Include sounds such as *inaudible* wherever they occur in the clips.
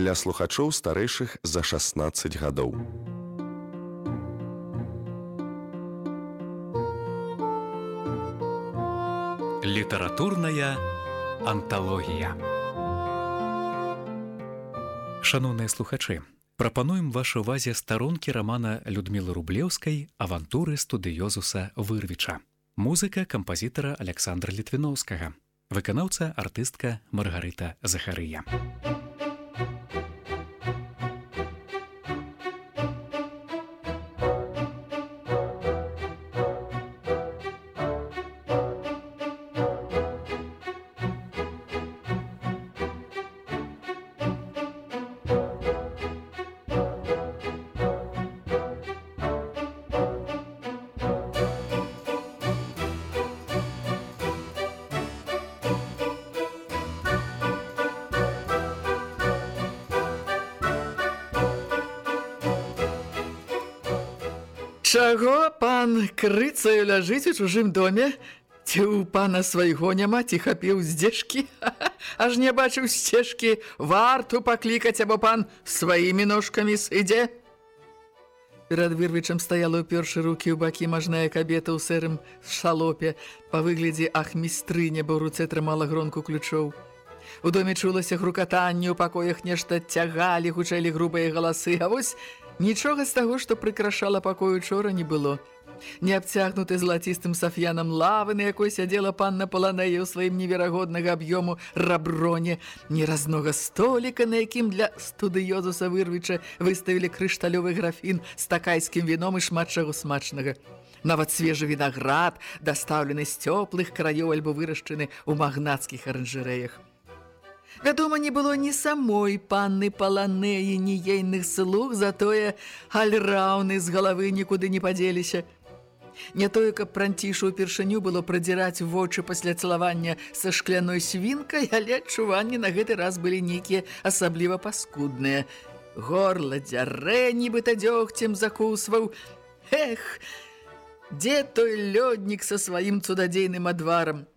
для слухачоў старэйшых за 16 гадоў. Літаратурная анталогія. Шаноўныя слухачы, прапануем вашай увазе старонкі рамана Людмілы Рублеўскай авантуры студыёзуса Вырвіча. Музыка кампазітара Александра Літвіноўскага. Выканаўца артыстка Маргарыта Захарыя. Чаго пан крыцаю ляжыць у чужым доме? Ці ў пана свайго няма ці хапіў здзежкі? *laughs* Аж не бачыў сцежкі, варту паклікаць, або пан сваімі ножкамі сыдзе? Перад вырвічам стаяла ў першы рукі ў бакі мажная кабета ў сэрым шалопе. Па выглядзе ахмістрыня, бо ў руцэ трымала гронку ключоў. У доме чулася грукатанне, у пакоях нешта цягалі, гучэлі грубыя галасы, а вось Нічога з таго, што прыкрашала пакой учора не было. Не абцягнуты злацістым сафьянам лавы, на якой сядзела панна Паланея ў сваім неверагоднага аб'ёму раброне, ні разнога століка, на якім для студыёзуса вырвіча выставілі крышталёвы графін з такайскім віном і шмат чаго смачнага. Нават свежы вінаград, дастаўлены з цёплых краёў альбо вырашчыны ў магнацкіх аранжарэях. Вядома, не было ні самой панны паланеі, ні ейных слуг, затое альраўны з галавы нікуды не падзеліся. Не тое, каб пранцішу ўпершыню было прадзіраць вочы пасля цалавання са шкляной свінкай, але адчуванні на гэты раз былі нейкія асабліва паскудныя. Горла дзярэ, нібыта дзёгцем закусваў. Эх, дзе той лёднік са сваім цудадзейным адварам?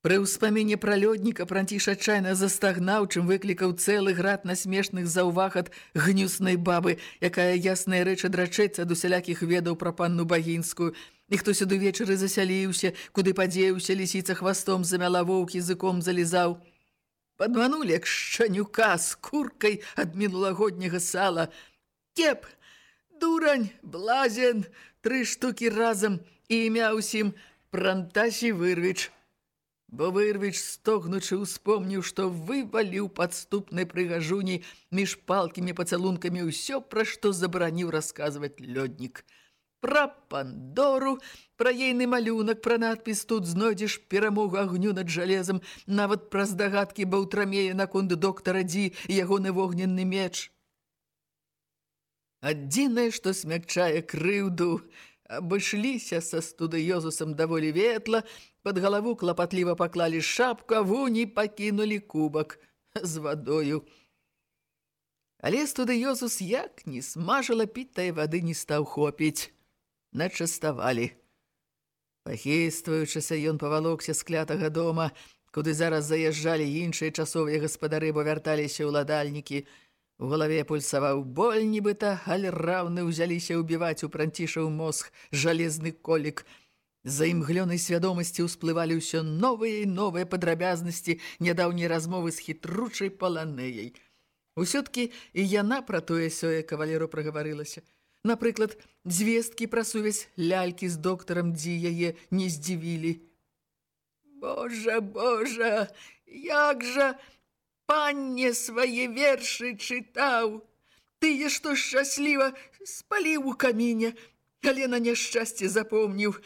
Пры ўспаміне пра лёдніка Пранціш адчайна застагнаў, чым выклікаў цэлы град насмешных заўваг ад гнюснай бабы, якая ясная рэч адрачэцца ад усялякіх ведаў пра панну Багінскую. І хто сюды вечары засяліўся, куды падзеўся, лісіца хвастом замяла воўк, языком залізаў. Падманулі, як шчанюка з куркай ад мінулагодняга сала. Кеп, дурань, блазен, тры штукі разам і імя ўсім Прантасі Вырвіч. Бо вырвіч стогнучы успомніў, што вываліў падступнай прыгажуні між палкімі пацалункамі ўсё, пра што забараніў расказваць лёднік. Пра пандору, пра ейны малюнак, пра надпіс тут знойдзеш перамогу агню над жалезам, нават пра здагадкі баўтрамея наконт доктара Дзі і ягоны вогненны меч. Адзінае, што смягчае крыўду, абышліся са студыёзусам даволі ветла, Пад галаву клапатліва паклалі шапку, а вуні пакінулі кубак з вадою. Але студыёзус як не смажыла піць тае вады не стаў хопіць. Начаставалі. Пахействуючыся, ён павалокся з клятага дома, куды зараз заязджалі іншыя часовыя гаспадары, бо вярталіся ўладальнікі. У галаве пульсаваў боль, нібыта, але раўны ўзяліся ўбіваць у пранцішаў мозг жалезны колік – За імглёнай свядомасці ўсплывалі ўсё новыя і новыя падрабязнасці нядаўняй размовы з хітручай паланеяй. Усё-ткі і яна пра тое сёе кавалеру прагаварылася. Напрыклад, звесткі пра сувязь лялькі з доктарам Дзі яе не здзівілі. Божа, Божа, як жа панне свае вершы чытаў! Тые, што шчасліва спаліў у каміне, але на няшчасце запомніў –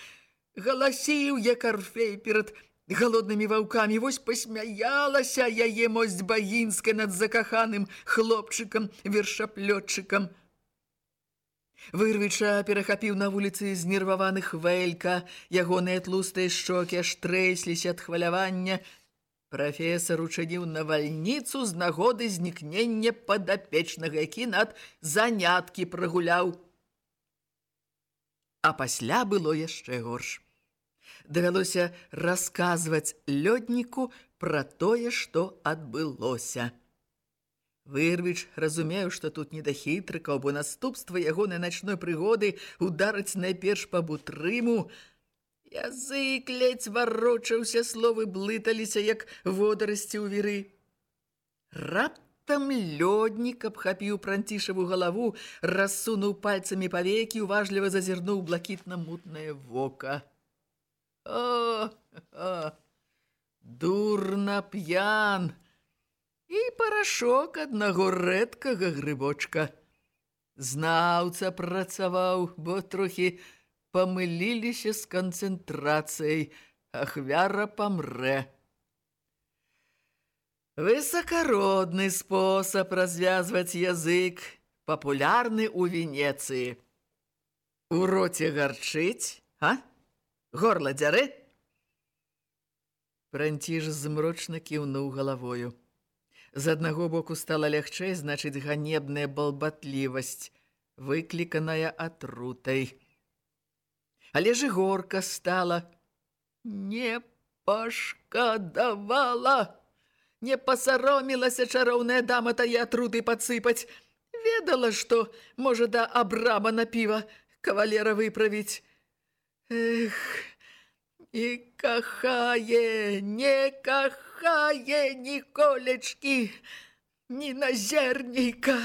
галасіў як арфей перад галоднымі ваўкамі вось пасмяялася яе моць багінская над закаханым хлопчыкам вершаплётчыкам вырвіча перахапіў на вуліцы знерваваных вэлька. Ягоныя тлустыя шчокі аж трэсліся ад хвалявання прафесар учыніў навальніцу з нагоды знікнення падапечнага які над заняткі прагуляў а пасля было яшчэ горш давялося расказваць лёдніку пра тое, што адбылося. Вырвіч разумеў, што тут не да хітрыкаў, бо наступства ягонай начной прыгоды ударыць найперш па бутрыму. Язык ледзь варочаўся, словы блыталіся, як водарасці ў віры. Раптам лёднік абхапіў пранцішаву галаву, рассунуў пальцамі павекі, уважліва зазірнуў блакітна-мутнае вока. О, о, дурна п'ян! і парашок аднаго рэдкага грыбочка. Знаўца працаваў, бо трохі памыліліся з канцэнтрацыяй, ахвяра памрэ. Высакародны спосаб развязваць язык, папулярны ў Венецыі. У роце гарчыць, а? Горла дзяры? Пранціж змрочна кіўнуў галавою. З аднаго боку стала лягчэй, значыць, ганебная балбатлівасць, выкліканая атрутай. Але ж горка стала. Не пашкадавала, не пасаромілася чароўная дама тае атруты падсыпаць. Ведала, што можа да абрама на піва кавалера выправіць. Эх, і кахае, не кахае ніколечкі, ні на зерніка.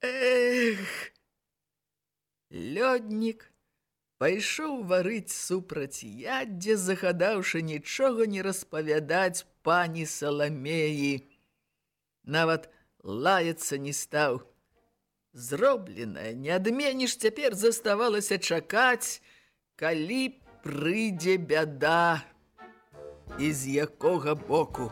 Эх! Лёднік пайшоў варыць супраць яддзе, захадаўшы нічога не распавядаць пані Саламеі. Нават лаяцца не стаў. Зробленае, не адменіш, цяпер заставалася чакаць, калі прыйдзе бяда і з якога боку.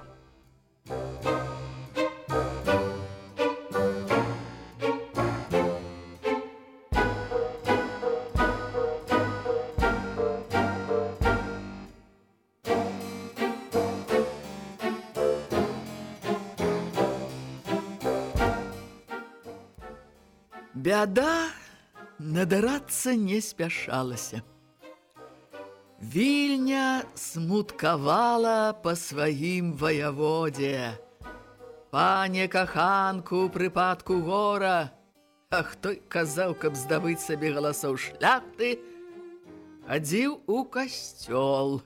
Бяда надарацца не спяшалася. Вільня смуткавала па сваім ваяводзе. Пане каханку прыпадку гора, А хто казаў, каб здабыць сабе галасоў шляпты, хадзіў у касцёл,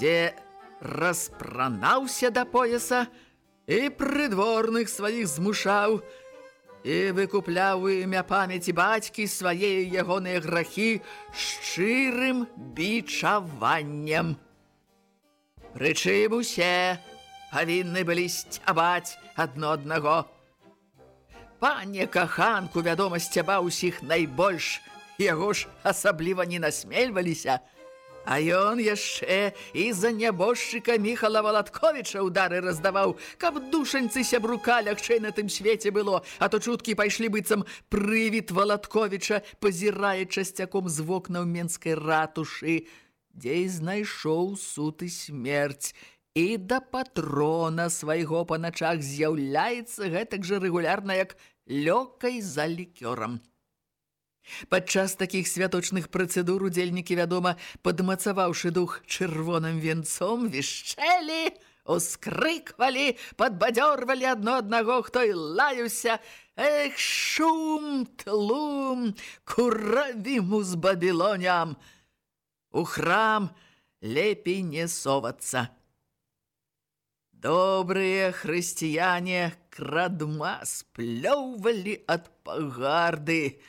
дзе распранаўся да пояса і прыдворных сваіх змушаў, і выкупляў імя памяці бацькі свае ягоныя грахі шчырым бичаваннем. Прычым усе павінны былі сцябаць адно аднаго. Пане каханку, вядома, сцяба ўсіх найбольш, яго ж асабліва не насмельваліся, А ён яшчэ і за нябожчыка Міхала Валатковіча ўдары раздаваў, каб душаньцы сябрука лягчэй на тым свеце было, а то чуткі пайшлі быццам прывід Валатковіча, пазірае часцяком з вокнаў менскай ратушы, дзе і знайшоў суд і смерць. І да патрона свайго па начах з'яўляецца гэтак жа рэгулярна, як лёгкай за лікёрам. Падчас такіх святочных працэдур удзельнікі, вядома, падмацаваўшы дух чырвоным венцом, вішчэлі, ускрыквалі, падбадзёрвалі адно аднаго, хто і лаюся. Эх, шум, тлум, куравіму з бабілоням. У храм лепей не совацца. Добрыя хрысціяне крадма сплёўвалі ад пагарды,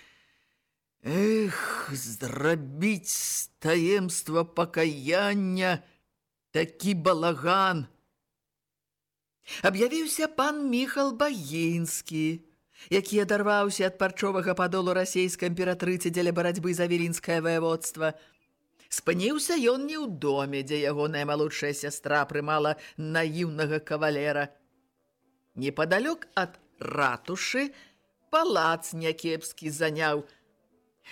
Эх, зрабіць таемства пакаяння такі балаган. Аб'явіўся пан Міхал Багінскі, які адарваўся ад парчовага падолу расійскай імператрыцы дзеля барацьбы за вілінскае ваяводства. Спыніўся ён не ў доме, дзе ягоная малодшая сястра прымала наіўнага кавалера. Непадалёк ад ратушы палац някепскі заняў –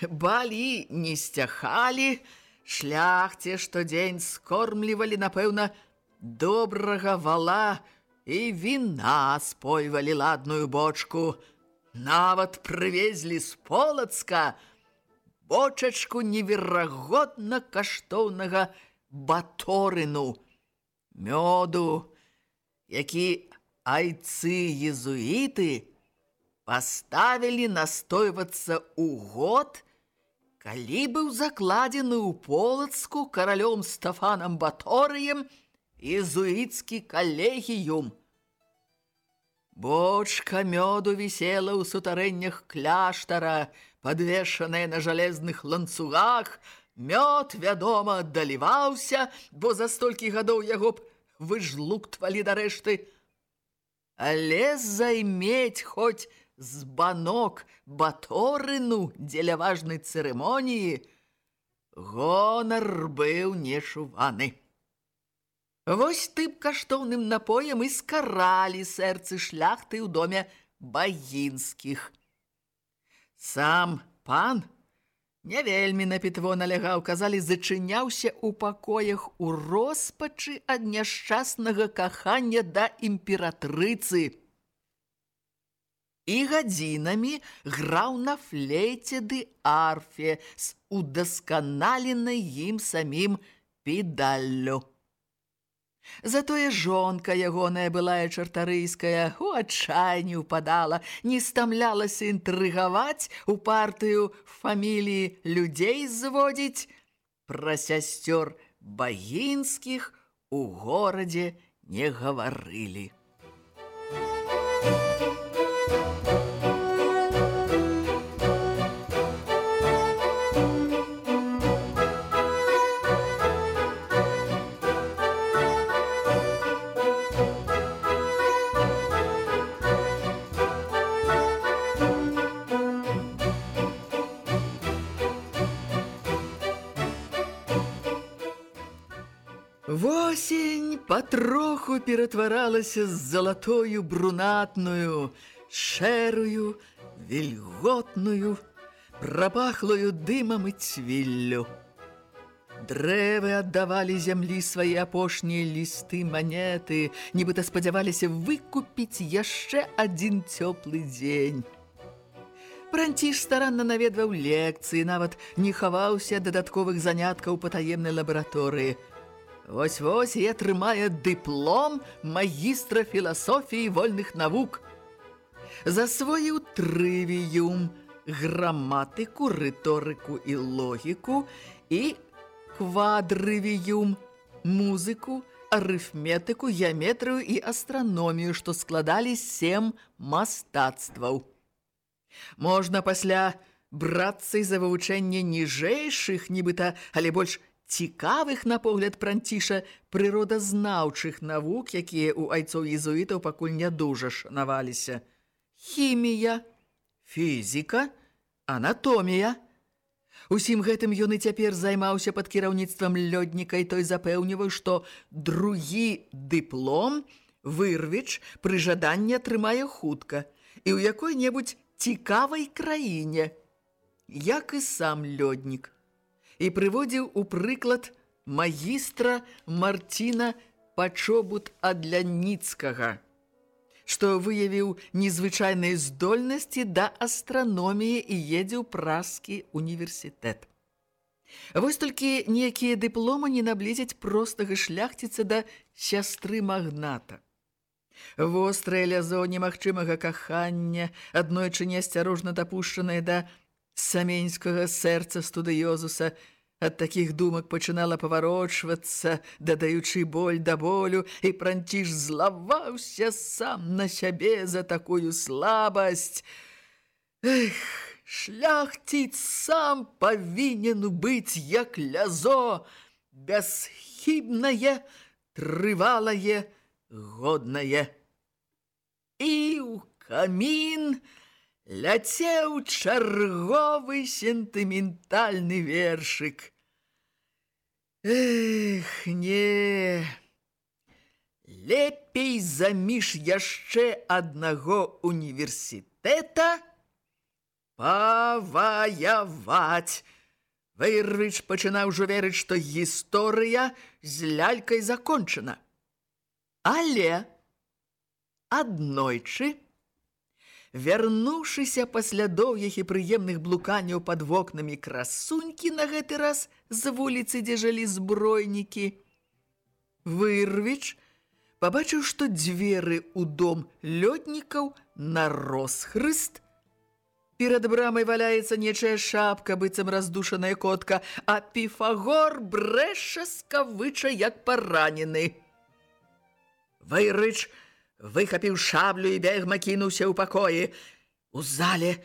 Балі не сцяхалі, шляхце штодзень скормлівалі, напэўна, добрага вала і віна спойвалі ладную бочку. Нават прывезлі з полацка бочачку неверагодна каштоўнага баторыну, мёду, які айцы-езуіты паставілі настойвацца ў год, калі быў закладзены ў полацку каралём Стафанам Баторыем езуіцкі калегіюм. Бочка мёду вісела ў сутарэннях кляштара, падвешаная на жалезных ланцугах, мёд, вядома, аддаліваўся, бо за столькі гадоў яго б выжлуктвалі да рэшты. Але займець хоць з банок баторыну дзеля важнай цырымоніі, гонар быў нечуваны. Вось тып каштоўным напоем і скаралі сэрцы шляхты ў доме багінскіх. Сам пан не вельмі на пітво налягаў, казалі, зачыняўся ў пакоях у роспачы ад няшчаснага кахання да імператрыцы. І гадзінамі граў на флейце ды арфе з удасканаленай ім самім педаллю. Затое жонка ягоная былая чартарыйская у адчайні ўпадала, не стамлялася інтрыгаваць у партыю фаміліі людзей зводзіць. Пра сясцёр багінскіх у горадзе не гаварылі. Восень патроху ператваралася з залатою брунатную, шэрую, вільготную, прапахлою дымам і цвіллю. Дрэвы аддавалі зямлі свае апошнія лісты манеты, нібыта спадзяваліся выкупіць яшчэ адзін цёплы дзень. Пранціш старанна наведваў лекцыі, нават не хаваўся дадатковых заняткаў па таемнай лабараторыі. Вось-вось і атрымае дыплом магістра філасофіі вольных навук. Засвоіў трывіюм, граматыку, рыторыку і логіку і квадрывіюм, музыку, арыфметыку, геаметрыю і астраномію, што складалі сем мастацтваў. Можна пасля брацца за вывучэнне ніжэйшых, нібыта, але больш цікавых, на погляд пранціша, прыродазнаўчых навук, якія ў айцоў езуітаў пакуль не дужа шанаваліся. Хімія, фізіка, анатомія. Усім гэтым ён і цяпер займаўся пад кіраўніцтвам лёдніка і той запэўніваў, што другі дыплом вырвіч пры жаданні атрымае хутка і ў якой-небудзь цікавай краіне, як і сам лёднік і прыводзіў у прыклад магістра Марціна Пачобут Адляніцкага, што выявіў незвычайныя здольнасці да астраноміі і едзе ў празкі універсітэт. Вось толькі некія дыпломы не наблізяць простага шляхціца да сястры магната. Вострае лязо немагчымага кахання, аднойчы неасцярожна дапушчанае да саменьскага сэрца студыёзуса ад такіх думак пачынала паварочвацца, дадаючы боль да болю, і пранціш злаваўся сам на сябе за такую слабасць. Эх, шляхціц сам павінен быць як лязо, бясхібнае, трывалае, годнае. І ў камін ляцеў чарговы сентыментальны вершык. Эх, не! Лепей заміж яшчэ аднаго універсітэта паваяваць. Вайрвіч пачынаў ужо верыць, што гісторыя з лялькай закончана. Але аднойчы Вярнуўшыся пасля доўгіх і прыемных блуканняў пад вокнамі красунькі на гэты раз з вуліцы, дзе жылі збройнікі, Вырвіч пабачыў, што дзверы ў дом лёднікаў на розхрыст. Перад брамай валяецца нечая шапка, быццам раздушаная котка, а піфагор брэша скавыча, як паранены. Вайрыч выхапіў шаблю і бегма кінуўся ў пакоі. У зале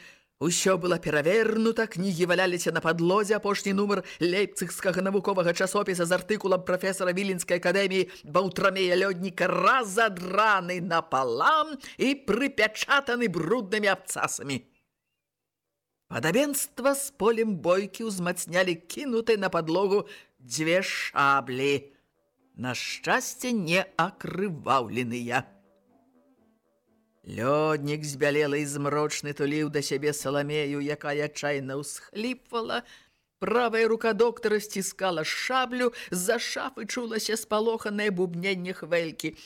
Усё было перавернута, кнігі валяліся на падлозе, апошні нумар лейпцыгскага навуковага часопіса з артыкулам прафесара Віленскай акадэміі Баўтрамея лёдніка разадраны напалам і прыпячатаны бруднымі абцасамі. Падабенства з полем бойкі ўзмацнялі кінутай на падлогу дзве шаблі. На шчасце не акрываўленыя. Лёднік збялела і змрочны туліў да сябе саламею, якая чайна ўсхліпвала. Правая рука доктара сціскала шаблю, з-за шафы чулася спалоханае бубненне хвелькі.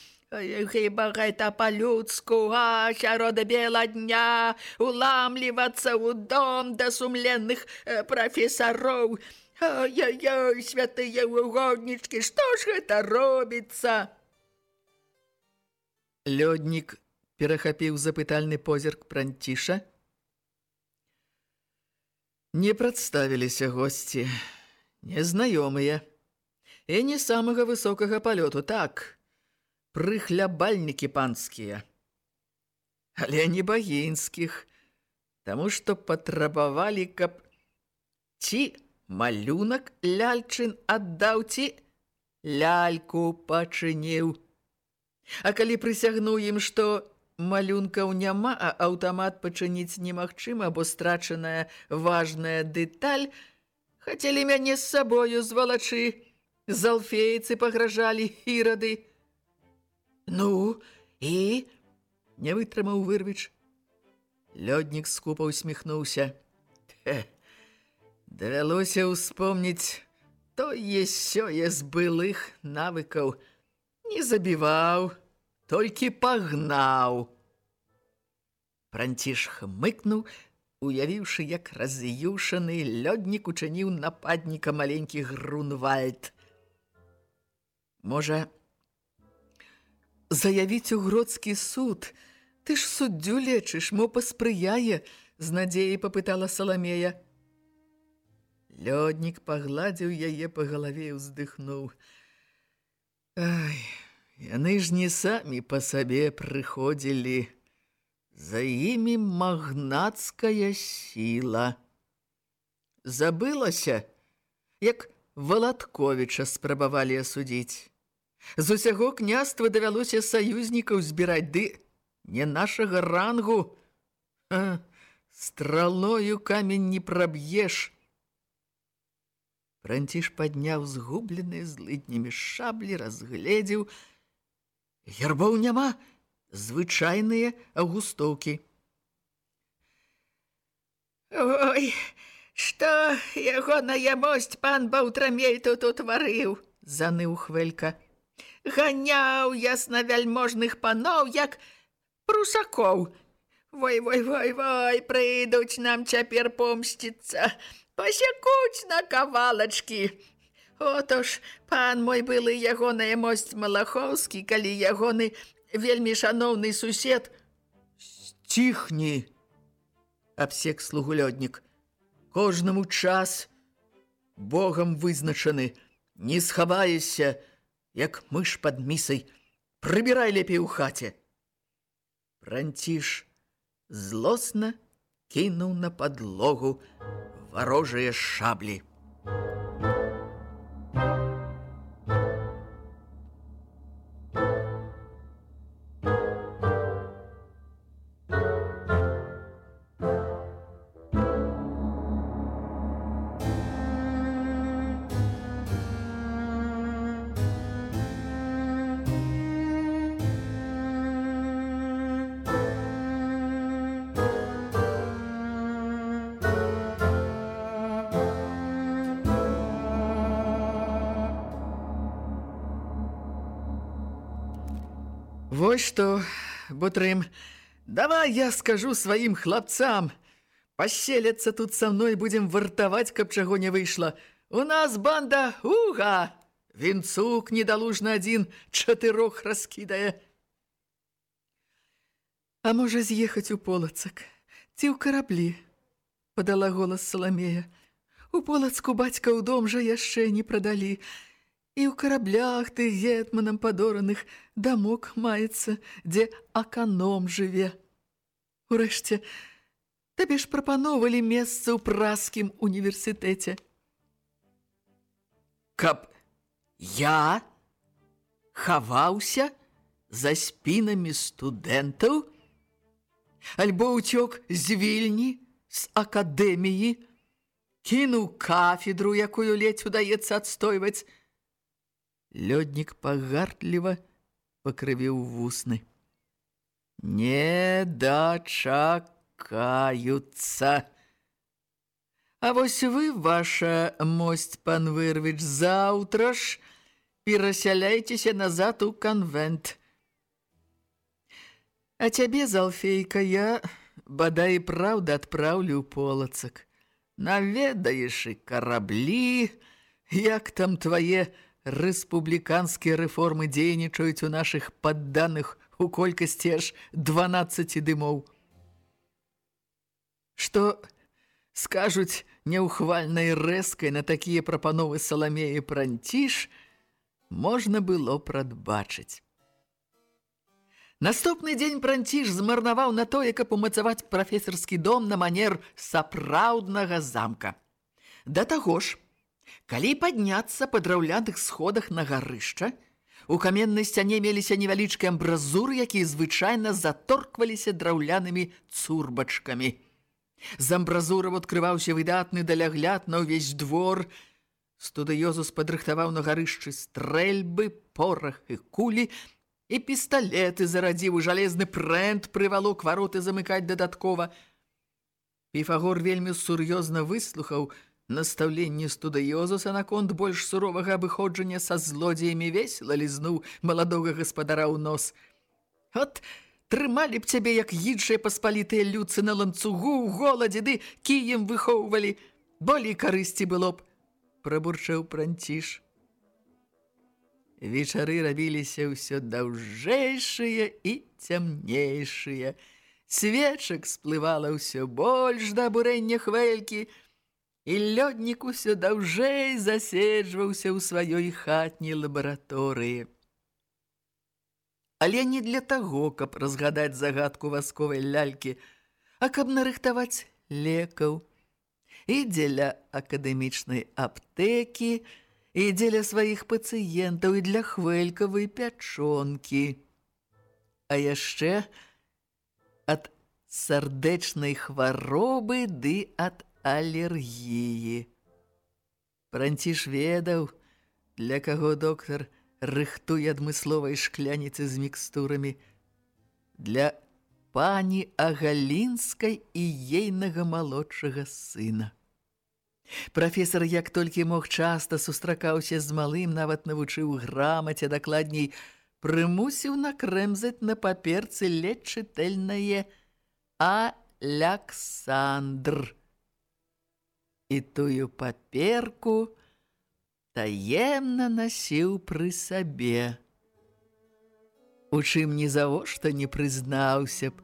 Хіба гэта па-людску, а сярода бела дня, уламлівацца ў дом да сумленных э, прафесароў. Ай-яй-яй, святыя угоднічкі, што ж гэта робіцца? Лёднік перахапіў запытальны позірк пранціша. Не прадставіліся госці, незнаёмыя, і не самага высокага палёту, так, прыхлябальнікі панскія, але не багінскіх, таму што патрабавалі, каб ці малюнак ляльчын аддаў, ці ляльку пачыніў. А калі прысягнуў ім, што малюнкаў няма, а аўтамат пачыніць немагчыма, бо страчаная важная дэталь, хацелі мяне з сабою звалачы, з алфейцы пагражалі ірады. Ну, і не вытрымаў вырвіч. Лёднік скупа усміхнуўся. Давялося ўспомніць тое сёе з былых навыкаў. Не забіваў, толькі пагнаў. Пранціш хмыкнуў, уявіўшы, як раз'юшаны лёднік учыніў нападніка маленькі Грунвальд. Можа, заявіць у гродскі суд, ты ж суддзю лечыш, мо паспрыяе, з надзеяй папытала Саламея. Лёднік пагладзіў яе па галаве і ўздыхнуў. Ай, Яны ж не самі па сабе прыходзілі. За імі магнацкая сіла. Забылася, як Валатковіча спрабавалі асудзіць. З усяго княства давялося саюзнікаў збіраць, ды не нашага рангу. А, стралою камень не праб'еш. Пранціш падняў згубленыя злыднямі шаблі, разгледзеў, Гербоў няма, звычайныя агустоўкі. Ой, што яго на ямосць пан Баўтрамей тут утварыў, заныў хвелька. Ганяў ясна вяльможных паноў, як прусакоў. Вой, вой, вой, вой, прыйдуць нам цяпер помсціцца, пасякуць на кавалачкі. Отож, пан мой былы ягоная мосць Малахоўскі, калі ягоны вельмі шаноўны сусед... Сціхні! Абсек слугулёднік. Кожнаму час Богам вызначаны. Не схаваешся, як мыш пад місай. Прыбірай лепей у хаце. Пранціш злосна кінуў на падлогу варожыя шаблі. Што, Бутрым, давай я скажу сваім хлапцам. Паселяцца тут са мной будзем вартаваць, каб чаго не выйшла. У нас банда уга, вінцук недалужна адзін чатырох раскідае. А можа з'ехаць у полацак, ці ў караблі, падала голас Саламея. У полацку бацька ў дом жа яшчэ не прадалі, І ў караблях ты гетманам падораных дамок маецца, дзе аканом жыве. Урэшце, табе ж прапановалі месца ў праскім універсітэце. Каб я хаваўся за спінамі студэнтаў, альбо ўцёк з вільні, з акадэміі, кінуў кафедру, якую ледзь удаецца адстойваць, Лёднік пагардліва пакрывіў вусны. Не дачакаюцца. А вось вы, ваша мость, пан Вырвіч, заўтра ж перасяляйцеся назад у канвент. А цябе, Залфейка, я, бадай, праўда, адпраўлю ў полацак. Наведаеш і караблі, як там твае рэспубліканскія рэформы дзейнічаюць у нашых падданых у колькасці аж 12 дымоў. Што скажуць няўхвальнай рэзкай на такія прапановы Саламеі Пранціш, можна было прадбачыць. Наступны дзень Пранціш змарнаваў на тое, каб умацаваць прафесарскі дом на манер сапраўднага замка. Да таго ж, Калі падняцца па драўляных сходах на гарышча, у каменнай сцяне меліся невялічкія амбразуры, якія звычайна заторкваліся драўлянымі цурбачкамі. З амбразураў адкрываўся выдатны далягляд на ўвесь двор. Студыёзус падрыхтаваў на гарышчы стрэльбы, порах і кулі, і пісталеты зарадзіў у жалезны прэнт, прывалок вароты замыкаць дадаткова. Піфагор вельмі сур'ёзна выслухаў, Настаўленне студыёзуса наконт больш суровага абыходжання са злодзеямі весела лізнуў маладога гаспадара ў нос. От трымалі б цябе, як іншыя паспалітыя люцы на ланцугу ў голадзе, ды кіем выхоўвалі. Болей карысці было б, прабурчаў пранціш. Вечары рабіліся ўсё даўжэйшыя і цямнейшыя. Свечак сплывала ўсё больш да абурэння хвелькі, і лёднік усё даўжэй заседжваўся ў сваёй хатняй лабараторыі. Але не для таго, каб разгадаць загадку васковай лялькі, а каб нарыхтаваць лекаў і дзеля акадэмічнай аптэкі, і дзеля сваіх пацыентаў і для хвэлькавай пячонкі. А яшчэ ад сардэчнай хваробы ды ад алергіі. Пранціш ведаў, для каго доктар рыхтуе адмысловай шкляніцы з мікстурамі, для пані Агалінскай і ейнага малодшага сына. Прафесар, як толькі мог часта сустракаўся з малым, нават навучыў грамаце, дакладней, прымусіў накрэмзаць на паперцы лечытэльнае «Аляксандр» і тую паперку таемна насіў пры сабе. У чым ні завошта не прызнаўся б,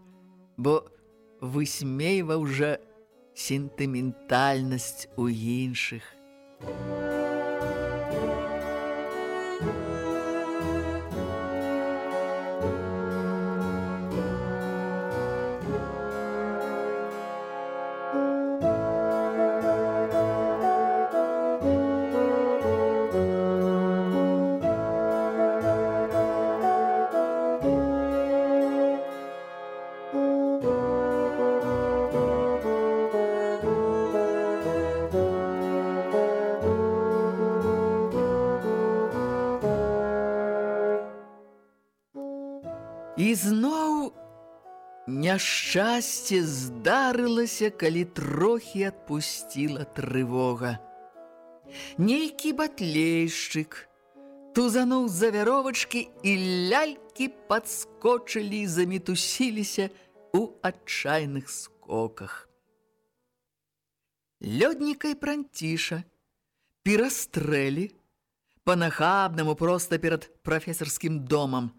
бо высмейваў жа сентыментальнасць у іншых. Няшчасце здарылася, калі трохі адпусціла трывога. Нейкі батлейшчык тузануў за вяровачкі і лялькі падскочылі і замітусіліся ў адчайных скоках. Лёдніка і пранціша перастрэлі, па-нахабнаму проста перад прафесарскім домам.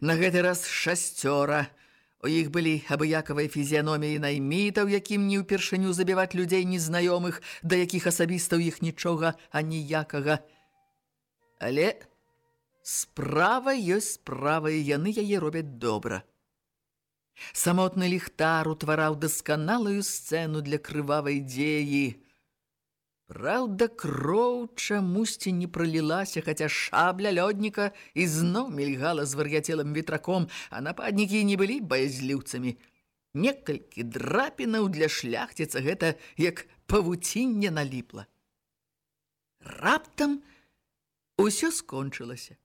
На гэты раз шасцёра. У іх былі абыякавыя фізіяноміі наймітаў, якім не ўпершыню забіваць людзей незнаёмых, да якіх асабіста ў іх нічога аніякага. Але справа ёсць справа, і яны яе робяць добра. Самотны ліхтар утвараў дасканалую сцэну для крывавай дзеі. Праўда, кроў чамусьці не пролілася, хаця шабля лёдніка ізноў мільгала з вар'яцелым ветраком, а нападнікі не былі баязліўцамі. Некалькі драпінаў для шляхціца гэта як павуцінне наліпла. Раптам усё скончылася.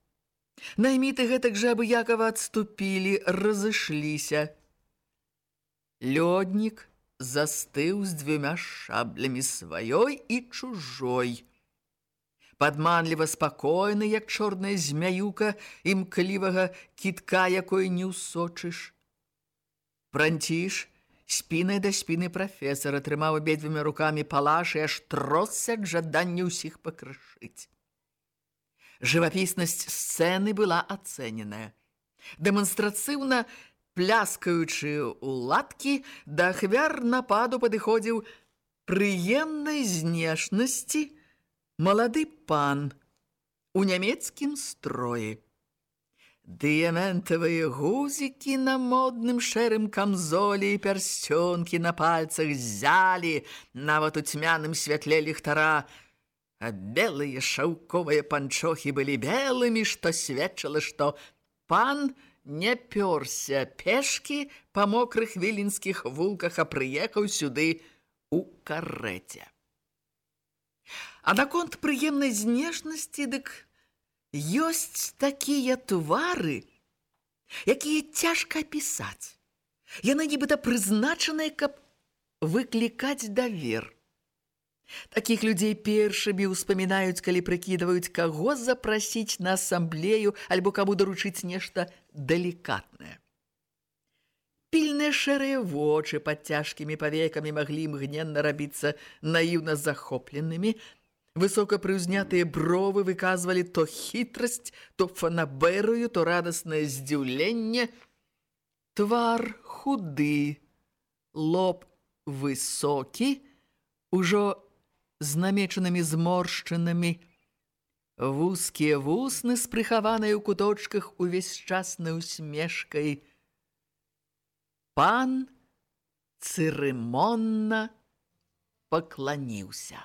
Найміты гэтак жа абыякава адступілі, разышліся. Лёднік застыў з дзвюма шаблямі сваёй і чужой. Падманліва спакойны, як чорная змяюка імклівага кітка, якой не ўсочыш. Пранціш, спінай да спіны прафесара, трымаў абедзвюмі рукамі палаш і аж тросся ад жадання ўсіх пакрышыць. Жывапіснасць сцэны была ацэненая. Дэманстрацыўна пляскаючы ў латкі, да ахвяр нападу падыходзіў прыемнай знешнасці малады пан у нямецкім строі. Дыяментавыя гузікі на модным шэрым камзолі і пярсцёнкі на пальцах зялі, нават у цьмяным святле ліхтара, а белыя шаўковыя панчохі былі белымі, што сведчыла, што пан – не пёрся пешкі па мокрых віленскіх вулках, а прыехаў сюды у карэце. А наконт прыемнай знешнасці, дык ёсць такія твары, якія цяжка апісаць. Яны нібыта прызначаныя, каб выклікаць давер. Такіх людзей першымі ўспамінаюць, калі прыкідваюць, каго запрасіць на асамблею альбо каму даручыць нешта далікатнае. Пільныя шэрыя вочы пад цяжкімі павекамі маглі імгненна рабіцца наіўна захопленымі, Высока прыўзнятыя бровы выказвалі то хітрасць, то фанабэрую, то радаснае здзіўленне. Твар худы, лоб высокі, ужо з намечанымі зморшчынамі. Вузкія вусны з прыхаванай у куточках увесь часнай усмешкай. Пан цырымонна пакланіўся.